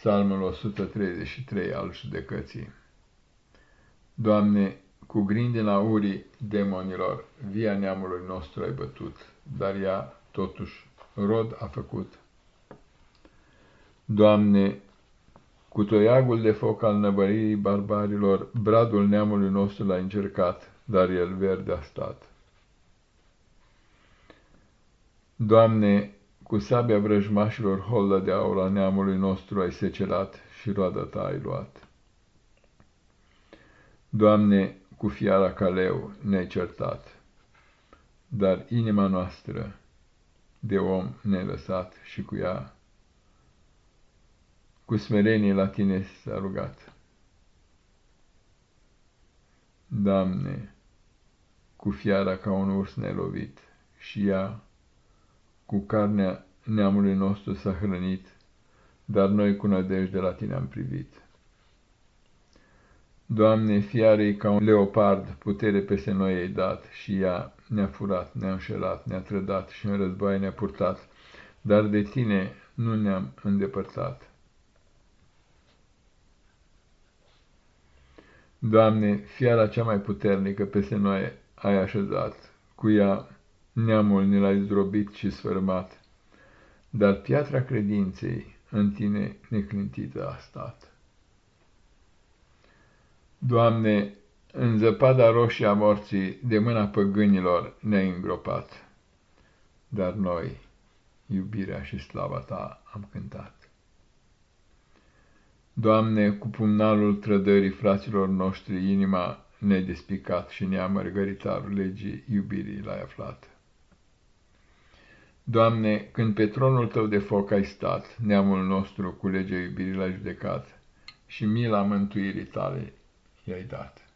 Psalmul 133 al judecății. Doamne, cu grindina urii demonilor, via neamului nostru ai bătut, dar ea, totuși, rod a făcut. Doamne, cu toiagul de foc al năbăririi barbarilor, bradul neamului nostru l-a încercat, dar el verde a stat. Doamne, cu sabia vrăjmașilor holdă de aula neamului nostru ai secerat și roada ta ai luat. Doamne, cu fiara caleu ne-ai certat, dar inima noastră de om ne-ai lăsat și cu ea, cu smerenie la tine s-a rugat. Doamne, cu fiara ca un urs ne-ai lovit și ea, cu carnea neamului nostru s-a hrănit, dar noi cu nădejde la tine am privit. Doamne, fiarei ca un leopard, putere peste noi ai dat și ea ne-a furat, ne-a înșelat, ne-a trădat și în război ne-a purtat, dar de tine nu ne-am îndepărtat. Doamne, fiara cea mai puternică peste noi ai așezat, cu ea neamul ne l-ai zdrobit și sfârmat, dar piatra credinței în tine neclintită a stat. Doamne, în zăpada roșie a morții, de mâna păgânilor ne-ai îngropat, dar noi, iubirea și slava Ta am cântat. Doamne, cu pumnalul trădării fraților noștri, inima nedespicat și neamărgăritarul legii iubirii l-ai aflat. Doamne, când pe tronul Tău de foc ai stat, neamul nostru cu legea iubirii l-ai judecat și mila mântuirii Tale i-ai dat.